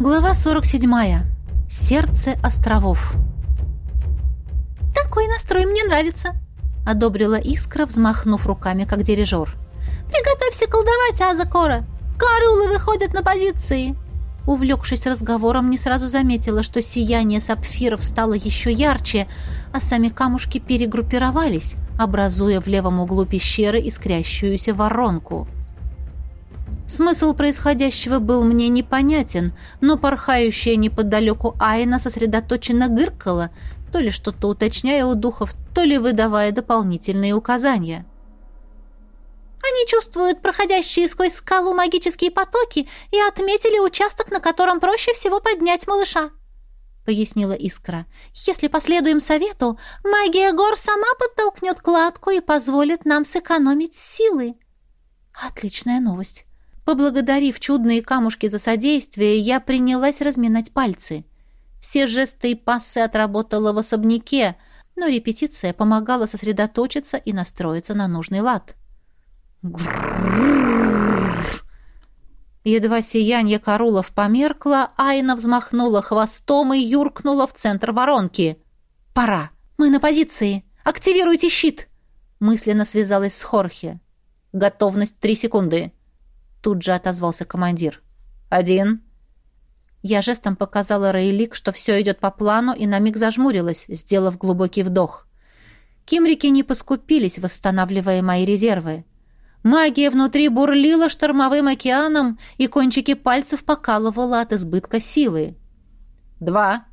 Глава 47. Сердце островов. «Такой настрой мне нравится», — одобрила Искра, взмахнув руками, как дирижер. «Приготовься колдовать, Азакора! Карулы выходят на позиции!» Увлекшись разговором, не сразу заметила, что сияние сапфиров стало еще ярче, а сами камушки перегруппировались, образуя в левом углу пещеры искрящуюся воронку. Смысл происходящего был мне непонятен, но порхающая неподалеку Айна сосредоточенно гыркала, то ли что-то уточняя у духов, то ли выдавая дополнительные указания. Они чувствуют проходящие сквозь скалу магические потоки и отметили участок, на котором проще всего поднять малыша», — пояснила Искра. «Если последуем совету, магия гор сама подтолкнет кладку и позволит нам сэкономить силы». «Отличная новость». Поблагодарив чудные камушки за содействие, я принялась разминать пальцы. Все жесты и пассы отработала в особняке, но репетиция помогала сосредоточиться и настроиться на нужный лад. Едва сияние корулов померкло, Айна взмахнула хвостом и юркнула в центр воронки. «Пора! Мы на позиции! Активируйте щит!» Мысленно связалась с Хорхе. «Готовность три секунды!» Тут же отозвался командир. «Один!» Я жестом показала Рейлик, что все идет по плану, и на миг зажмурилась, сделав глубокий вдох. Кимрики не поскупились, восстанавливая мои резервы. Магия внутри бурлила штормовым океаном, и кончики пальцев покалывала от избытка силы. «Два».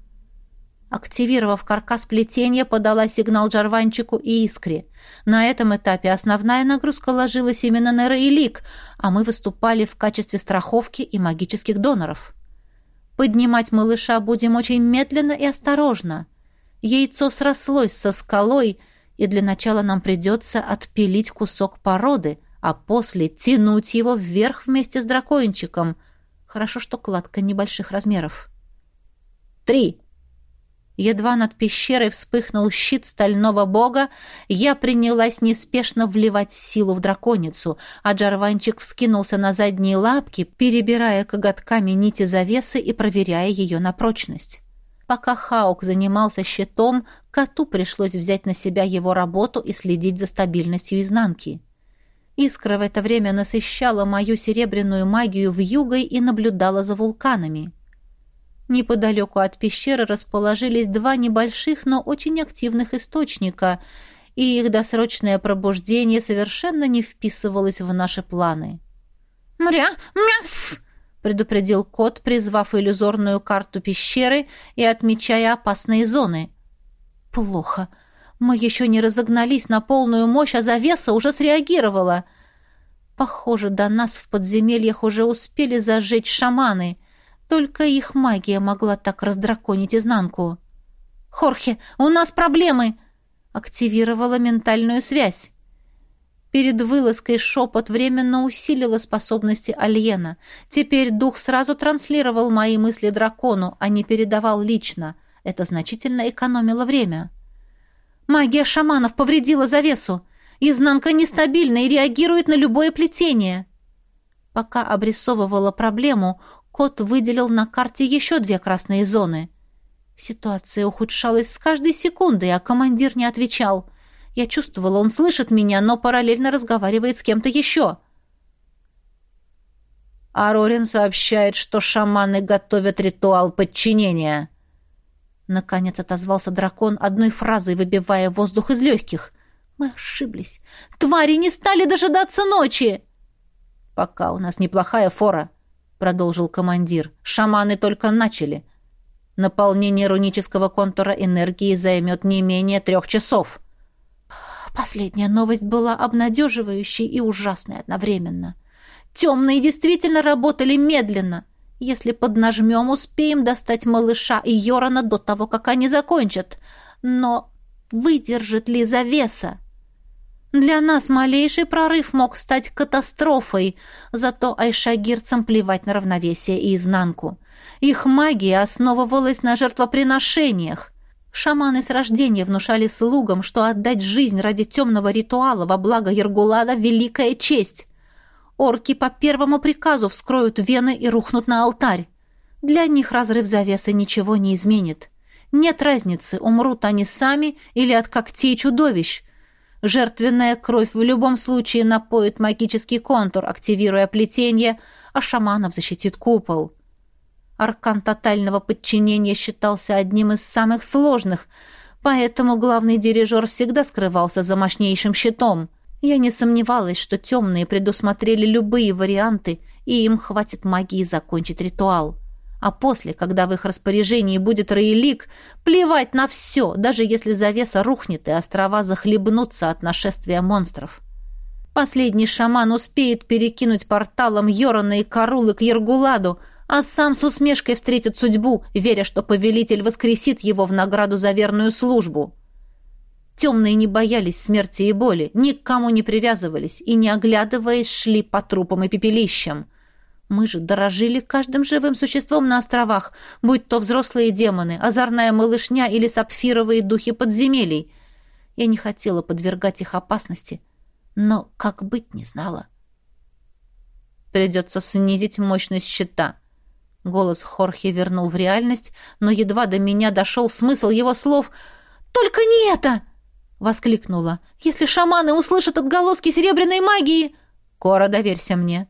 Активировав каркас плетения, подала сигнал Джарванчику и Искре. На этом этапе основная нагрузка ложилась именно на Рейлик, а мы выступали в качестве страховки и магических доноров. Поднимать малыша будем очень медленно и осторожно. Яйцо срослось со скалой, и для начала нам придется отпилить кусок породы, а после тянуть его вверх вместе с дракончиком. Хорошо, что кладка небольших размеров. «Три!» Едва над пещерой вспыхнул щит стального бога, я принялась неспешно вливать силу в драконицу, а Джарванчик вскинулся на задние лапки, перебирая коготками нити завесы и проверяя ее на прочность. Пока Хаук занимался щитом, коту пришлось взять на себя его работу и следить за стабильностью изнанки. Искра в это время насыщала мою серебряную магию в югой и наблюдала за вулканами. Неподалеку от пещеры расположились два небольших, но очень активных источника, и их досрочное пробуждение совершенно не вписывалось в наши планы. «Мря! Мяф!» — предупредил кот, призвав иллюзорную карту пещеры и отмечая опасные зоны. «Плохо. Мы еще не разогнались на полную мощь, а завеса уже среагировала. Похоже, до нас в подземельях уже успели зажечь шаманы. Только их магия могла так раздраконить изнанку. «Хорхе, у нас проблемы!» Активировала ментальную связь. Перед вылазкой шепот временно усилила способности Альена. Теперь дух сразу транслировал мои мысли дракону, а не передавал лично. Это значительно экономило время. Магия шаманов повредила завесу. Изнанка нестабильна и реагирует на любое плетение. Пока обрисовывала проблему, кот выделил на карте еще две красные зоны. Ситуация ухудшалась с каждой секундой, а командир не отвечал. Я чувствовала, он слышит меня, но параллельно разговаривает с кем-то еще. Арорин сообщает, что шаманы готовят ритуал подчинения. Наконец отозвался дракон одной фразой, выбивая воздух из легких. Мы ошиблись. Твари не стали дожидаться ночи. Пока у нас неплохая фора, продолжил командир. Шаманы только начали. Наполнение рунического контура энергии займет не менее трех часов. Последняя новость была обнадеживающей и ужасной одновременно. Темные действительно работали медленно. Если поднажмем, успеем достать малыша и Йорана до того, как они закончат. Но выдержит ли завеса? Для нас малейший прорыв мог стать катастрофой, зато айшагирцам плевать на равновесие и изнанку. Их магия основывалась на жертвоприношениях. Шаманы с рождения внушали слугам, что отдать жизнь ради темного ритуала во благо Ергулада — великая честь. Орки по первому приказу вскроют вены и рухнут на алтарь. Для них разрыв завесы ничего не изменит. Нет разницы, умрут они сами или от когтей чудовищ. Жертвенная кровь в любом случае напоит магический контур, активируя плетение, а шаманов защитит купол. Аркан тотального подчинения считался одним из самых сложных, поэтому главный дирижер всегда скрывался за мощнейшим щитом. Я не сомневалась, что темные предусмотрели любые варианты, и им хватит магии закончить ритуал. А после, когда в их распоряжении будет Раэлик, плевать на все, даже если завеса рухнет и острова захлебнутся от нашествия монстров. Последний шаман успеет перекинуть порталом Йорона и Карулы к Ергуладу, а сам с усмешкой встретит судьбу, веря, что повелитель воскресит его в награду за верную службу. Темные не боялись смерти и боли, ни к кому не привязывались и, не оглядываясь, шли по трупам и пепелищам. Мы же дорожили каждым живым существом на островах, будь то взрослые демоны, озорная малышня или сапфировые духи подземелий. Я не хотела подвергать их опасности, но как быть не знала. Придется снизить мощность щита. Голос Хорхе вернул в реальность, но едва до меня дошел смысл его слов. «Только не это!» — воскликнула. «Если шаманы услышат отголоски серебряной магии...» «Кора, доверься мне!»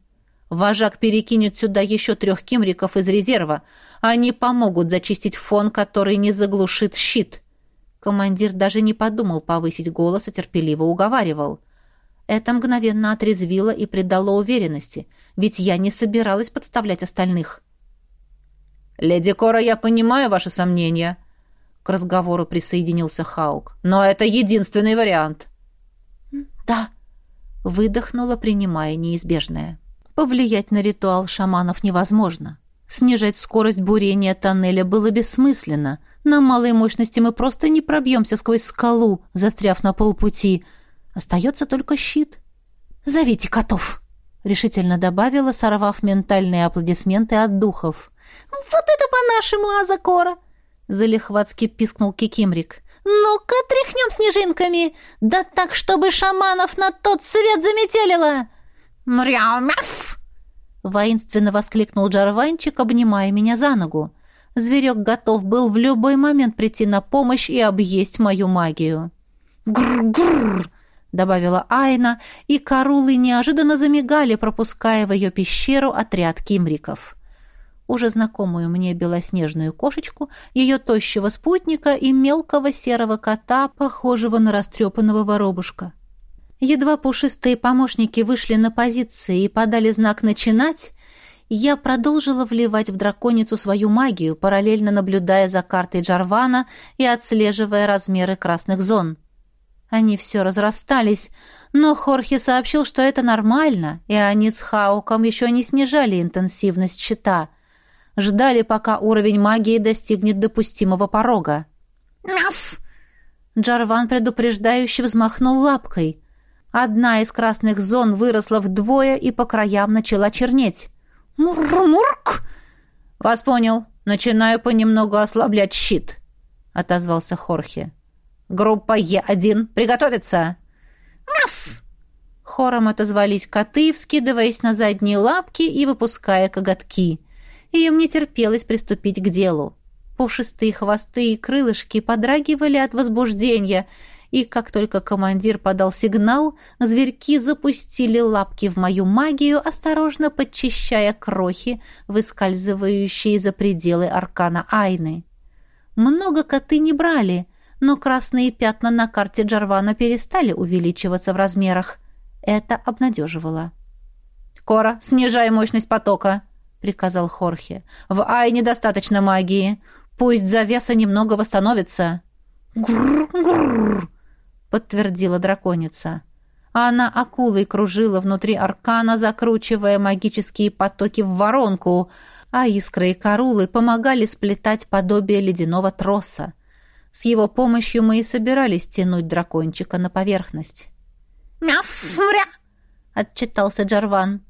Вожак перекинет сюда еще трех кимриков из резерва. Они помогут зачистить фон, который не заглушит щит. Командир даже не подумал повысить голос, а терпеливо уговаривал. Это мгновенно отрезвило и придало уверенности, ведь я не собиралась подставлять остальных. «Леди Кора, я понимаю ваши сомнения», — к разговору присоединился Хаук. «Но это единственный вариант». «Да», — выдохнула, принимая неизбежное. Повлиять на ритуал шаманов невозможно. Снижать скорость бурения тоннеля было бессмысленно. На малой мощности мы просто не пробьемся сквозь скалу, застряв на полпути. Остается только щит. «Зовите котов!» — решительно добавила, сорвав ментальные аплодисменты от духов. «Вот это по-нашему, Азакора!» — залихватски пискнул Кикимрик. «Ну-ка, тряхнем снежинками! Да так, чтобы шаманов на тот свет заметелило!» «Мряу-мяф!» — воинственно воскликнул Джарванчик, обнимая меня за ногу. Зверек готов был в любой момент прийти на помощь и объесть мою магию. «Гррр-гррр!» — добавила Айна, и корулы неожиданно замигали, пропуская в ее пещеру отряд кимриков. Уже знакомую мне белоснежную кошечку, ее тощего спутника и мелкого серого кота, похожего на растрепанного воробушка. Едва пушистые помощники вышли на позиции и подали знак «начинать», я продолжила вливать в драконицу свою магию, параллельно наблюдая за картой Джарвана и отслеживая размеры красных зон. Они все разрастались, но Хорхе сообщил, что это нормально, и они с Хауком еще не снижали интенсивность щита. Ждали, пока уровень магии достигнет допустимого порога. «Мяф!» Джарван предупреждающе взмахнул лапкой. Одна из красных зон выросла вдвое и по краям начала чернеть. «Мур-мурк!» «Вас понял. Начинаю понемногу ослаблять щит», — отозвался Хорхе. «Группа Е1, приготовиться!» «Мяф!» Хором отозвались коты, вскидываясь на задние лапки и выпуская коготки. Им не терпелось приступить к делу. Пушистые хвосты и крылышки подрагивали от возбуждения — и как только командир подал сигнал, зверьки запустили лапки в мою магию, осторожно подчищая крохи, выскальзывающие за пределы аркана Айны. Много коты не брали, но красные пятна на карте Джарвана перестали увеличиваться в размерах. Это обнадеживало. «Кора, снижай мощность потока!» — приказал Хорхе. «В Айне достаточно магии. Пусть завеса немного восстановится». «Грррр-грррр!» Подтвердила драконица. Она акулой кружила внутри аркана, закручивая магические потоки в воронку, а искры и корулы помогали сплетать подобие ледяного троса. С его помощью мы и собирались тянуть дракончика на поверхность. «Мяф-мря!» — отчитался Джарван.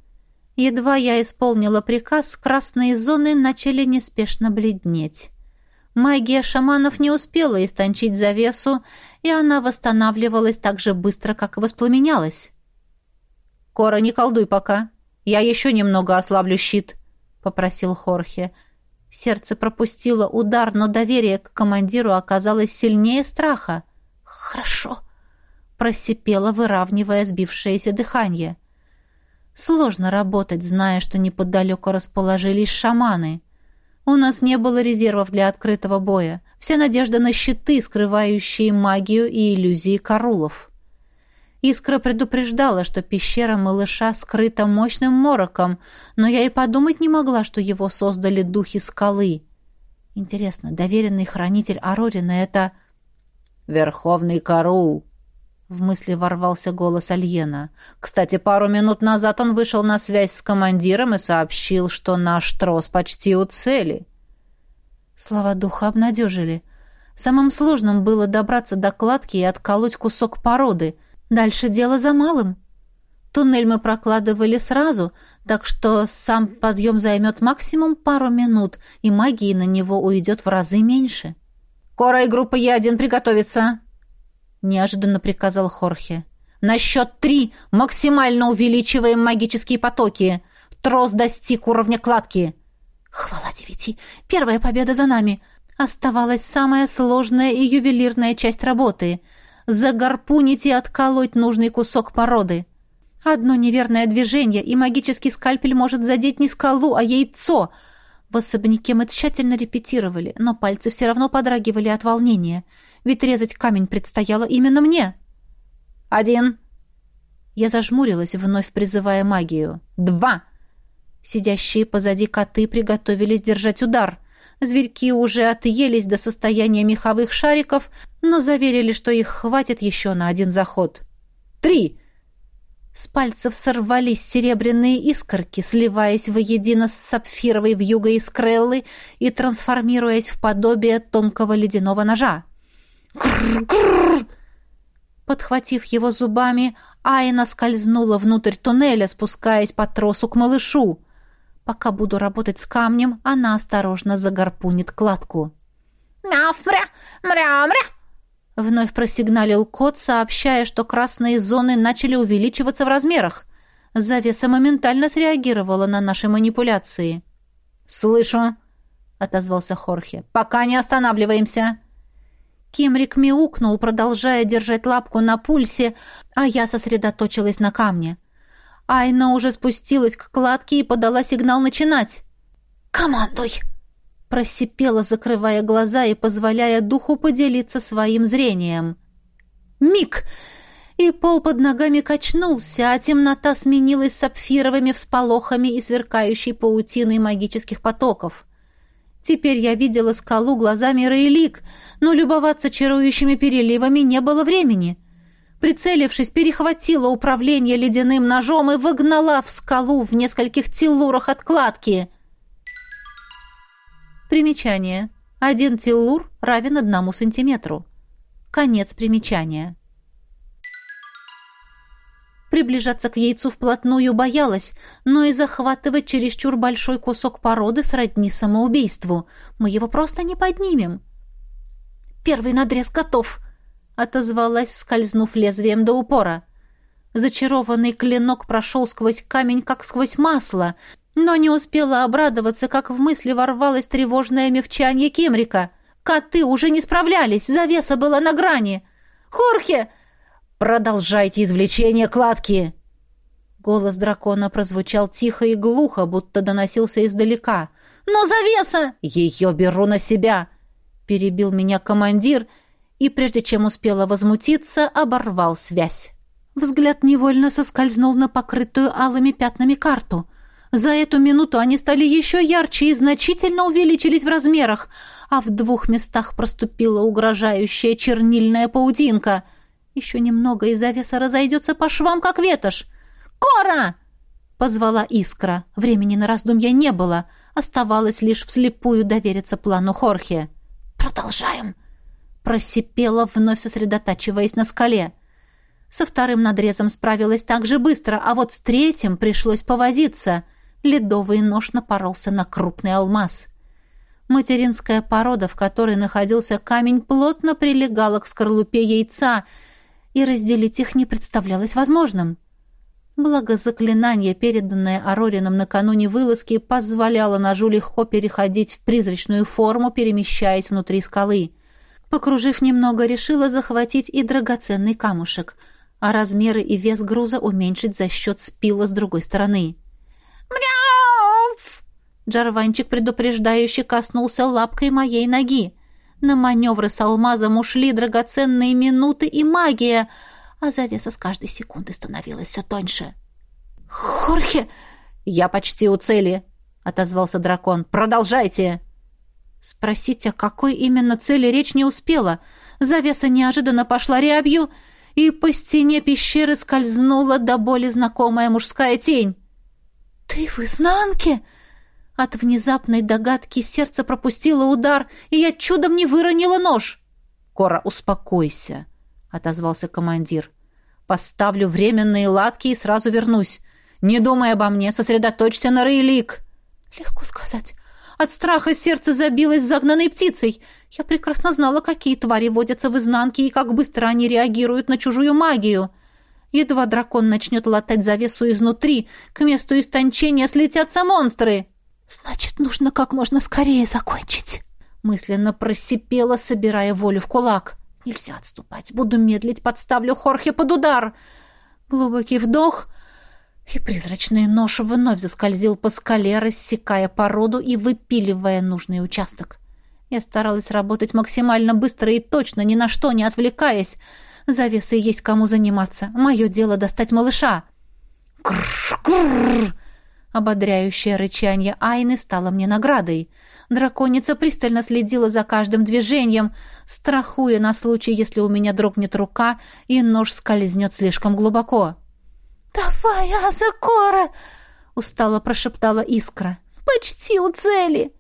Едва я исполнила приказ, красные зоны начали неспешно бледнеть. Магия шаманов не успела истончить завесу, и она восстанавливалась так же быстро, как и воспламенялась. «Кора, не колдуй пока. Я еще немного ослаблю щит», — попросил Хорхе. Сердце пропустило удар, но доверие к командиру оказалось сильнее страха. «Хорошо», — просипело, выравнивая сбившееся дыхание. «Сложно работать, зная, что неподалеку расположились шаманы. У нас не было резервов для открытого боя. Вся надежда на щиты, скрывающие магию и иллюзии корулов». Искра предупреждала, что пещера малыша скрыта мощным мороком, но я и подумать не могла, что его создали духи скалы. Интересно, доверенный хранитель Арорина — это... «Верховный Карул!» — в мысли ворвался голос Альена. «Кстати, пару минут назад он вышел на связь с командиром и сообщил, что наш трос почти у цели». Слова духа обнадежили. Самым сложным было добраться до кладки и отколоть кусок породы — Дальше дело за малым. Туннель мы прокладывали сразу, так что сам подъем займет максимум пару минут, и магии на него уйдет в разы меньше. «Кора и группа Е1 приготовиться!» — неожиданно приказал Хорхе. «На счет три максимально увеличиваем магические потоки. Трос достиг уровня кладки». «Хвала девяти! Первая победа за нами!» Оставалась самая сложная и ювелирная часть работы — загарпунить и отколоть нужный кусок породы. Одно неверное движение, и магический скальпель может задеть не скалу, а яйцо. В особняке мы тщательно репетировали, но пальцы все равно подрагивали от волнения, ведь резать камень предстояло именно мне. «Один!» Я зажмурилась, вновь призывая магию. «Два!» Сидящие позади коты приготовились держать удар. Зверьки уже отъелись до состояния меховых шариков, но заверили, что их хватит еще на один заход. «Три!» С пальцев сорвались серебряные искорки, сливаясь воедино с сапфировой вьюгой из креллы и трансформируясь в подобие тонкого ледяного ножа. «Крррр-крррр!» Подхватив его зубами, Айна скользнула внутрь туннеля, спускаясь по тросу к малышу. Пока буду работать с камнем, она осторожно загарпунит кладку. «Мяв-мря! Мря-мря!» Вновь просигналил кот, сообщая, что красные зоны начали увеличиваться в размерах. Завеса моментально среагировала на наши манипуляции. «Слышу», — отозвался Хорхе. «Пока не останавливаемся». Кимрик мяукнул, продолжая держать лапку на пульсе, а я сосредоточилась на камне. Айна уже спустилась к кладке и подала сигнал начинать. «Командуй!» Просипела, закрывая глаза и позволяя духу поделиться своим зрением. «Миг!» И пол под ногами качнулся, а темнота сменилась сапфировыми всполохами и сверкающей паутиной магических потоков. Теперь я видела скалу глазами Рейлик, но любоваться чарующими переливами не было времени — Прицелившись, перехватила управление ледяным ножом и выгнала в скалу в нескольких тиллурах откладки. Примечание. Один тиллур равен одному сантиметру. Конец примечания. Приближаться к яйцу вплотную боялась, но и захватывать чересчур большой кусок породы сродни самоубийству. Мы его просто не поднимем. «Первый надрез готов!» отозвалась, скользнув лезвием до упора. Зачарованный клинок прошел сквозь камень, как сквозь масло, но не успела обрадоваться, как в мысли ворвалось тревожное мевчанье Кимрика. Коты уже не справлялись, завеса была на грани. «Хорхе!» «Продолжайте извлечение кладки!» Голос дракона прозвучал тихо и глухо, будто доносился издалека. «Но завеса!» «Ее беру на себя!» Перебил меня командир — и, прежде чем успела возмутиться, оборвал связь. Взгляд невольно соскользнул на покрытую алыми пятнами карту. За эту минуту они стали еще ярче и значительно увеличились в размерах, а в двух местах проступила угрожающая чернильная паутинка. Еще немного, и завеса разойдется по швам, как ветошь. «Кора!» — позвала Искра. Времени на раздумья не было. Оставалось лишь вслепую довериться плану Хорхе. «Продолжаем!» Просипела, вновь сосредотачиваясь на скале. Со вторым надрезом справилась так же быстро, а вот с третьим пришлось повозиться. Ледовый нож напоролся на крупный алмаз. Материнская порода, в которой находился камень, плотно прилегала к скорлупе яйца, и разделить их не представлялось возможным. Благо заклинание, переданное Арорином накануне вылазки, позволяло ножу легко переходить в призрачную форму, перемещаясь внутри скалы. Покружив немного, решила захватить и драгоценный камушек, а размеры и вес груза уменьшить за счет спила с другой стороны. «Мяуф!» Джарванчик предупреждающе коснулся лапкой моей ноги. На маневры с алмазом ушли драгоценные минуты и магия — а завеса с каждой секунды становилась все тоньше. «Хорхе!» «Я почти у цели», — отозвался дракон. «Продолжайте!» Спросить, о какой именно цели речь не успела. Завеса неожиданно пошла рябью, и по стене пещеры скользнула до боли знакомая мужская тень. «Ты в изнанке?» От внезапной догадки сердце пропустило удар, и я чудом не выронила нож. «Кора, успокойся», — отозвался командир. Поставлю временные латки и сразу вернусь. Не думай обо мне, сосредоточься на Рейлик. Легко сказать. От страха сердце забилось загнанной птицей. Я прекрасно знала, какие твари водятся в изнанке и как быстро они реагируют на чужую магию. Едва дракон начнет латать завесу изнутри, к месту истончения слетятся монстры. «Значит, нужно как можно скорее закончить», — мысленно просипела, собирая волю в кулак. Нельзя отступать. Буду медлить, подставлю Хорхе под удар. Глубокий вдох, и призрачный нож вновь заскользил по скале, рассекая породу и выпиливая нужный участок. Я старалась работать максимально быстро и точно, ни на что не отвлекаясь. Завесой есть кому заниматься. Мое дело достать малыша. Крррр! Ободряющее рычание Айны стало мне наградой — Драконица пристально следила за каждым движением, страхуя на случай, если у меня дрогнет рука и нож скользнет слишком глубоко. «Давай, Азакора!» — устало прошептала Искра. «Почти у цели!»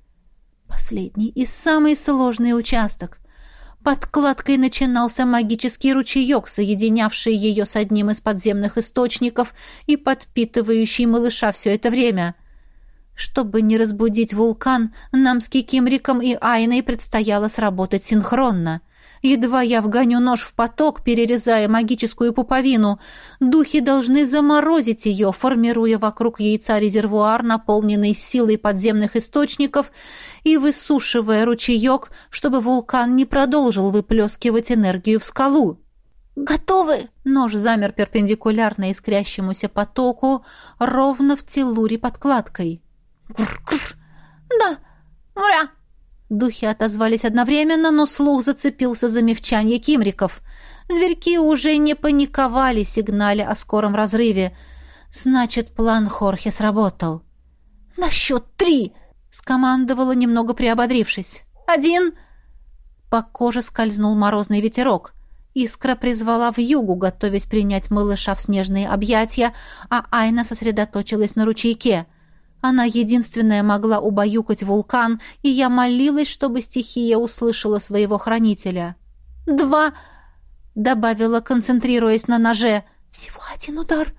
Последний и самый сложный участок. Под кладкой начинался магический ручеек, соединявший ее с одним из подземных источников и подпитывающий малыша все это время — чтобы не разбудить вулкан, нам с Кикимриком и Айной предстояло сработать синхронно. Едва я вгоню нож в поток, перерезая магическую пуповину, духи должны заморозить ее, формируя вокруг яйца резервуар, наполненный силой подземных источников, и высушивая ручеек, чтобы вулкан не продолжил выплескивать энергию в скалу. «Готовы!» Нож замер перпендикулярно искрящемуся потоку, ровно в телуре подкладкой. Кур-кур. Да, мря. Духи отозвались одновременно, но слух зацепился за мевчанье кимриков. Зверьки уже не паниковали, сигнали о скором разрыве. Значит, план Хорхе сработал. «На счет три!» — скомандовала, немного приободрившись. «Один!» По коже скользнул морозный ветерок. Искра призвала в югу, готовясь принять малыша в снежные объятия, а Айна сосредоточилась на ручейке — она единственная могла убаюкать вулкан, и я молилась, чтобы стихия услышала своего хранителя. «Два!» — добавила, концентрируясь на ноже. «Всего один удар.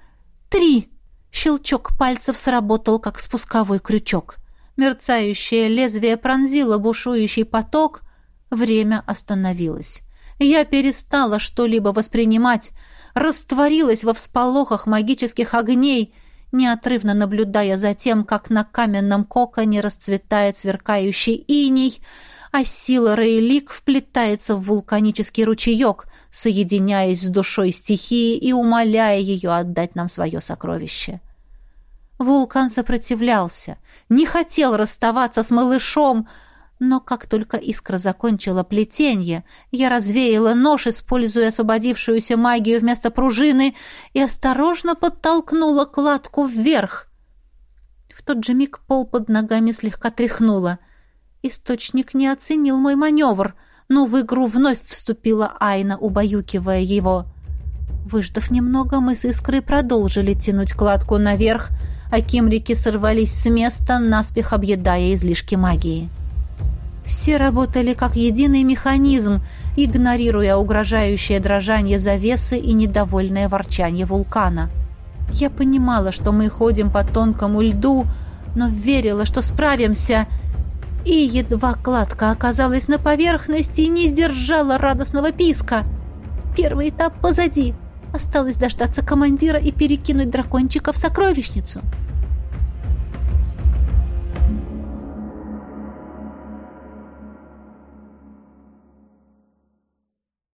Три!» Щелчок пальцев сработал, как спусковой крючок. Мерцающее лезвие пронзило бушующий поток. Время остановилось. Я перестала что-либо воспринимать, растворилась во всполохах магических огней — неотрывно наблюдая за тем, как на каменном коконе расцветает сверкающий иней, а сила Рейлик вплетается в вулканический ручеек, соединяясь с душой стихии и умоляя ее отдать нам свое сокровище. Вулкан сопротивлялся, не хотел расставаться с малышом, но как только искра закончила плетение, я развеяла нож, используя освободившуюся магию вместо пружины, и осторожно подтолкнула кладку вверх. В тот же миг пол под ногами слегка тряхнуло. Источник не оценил мой маневр, но в игру вновь вступила Айна, убаюкивая его. Выждав немного, мы с искрой продолжили тянуть кладку наверх, а кимрики сорвались с места, наспех объедая излишки магии. Все работали как единый механизм, игнорируя угрожающее дрожание завесы и недовольное ворчание вулкана. Я понимала, что мы ходим по тонкому льду, но верила, что справимся, и едва кладка оказалась на поверхности, не сдержала радостного писка. Первый этап позади. Осталось дождаться командира и перекинуть дракончика в сокровищницу.